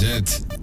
It.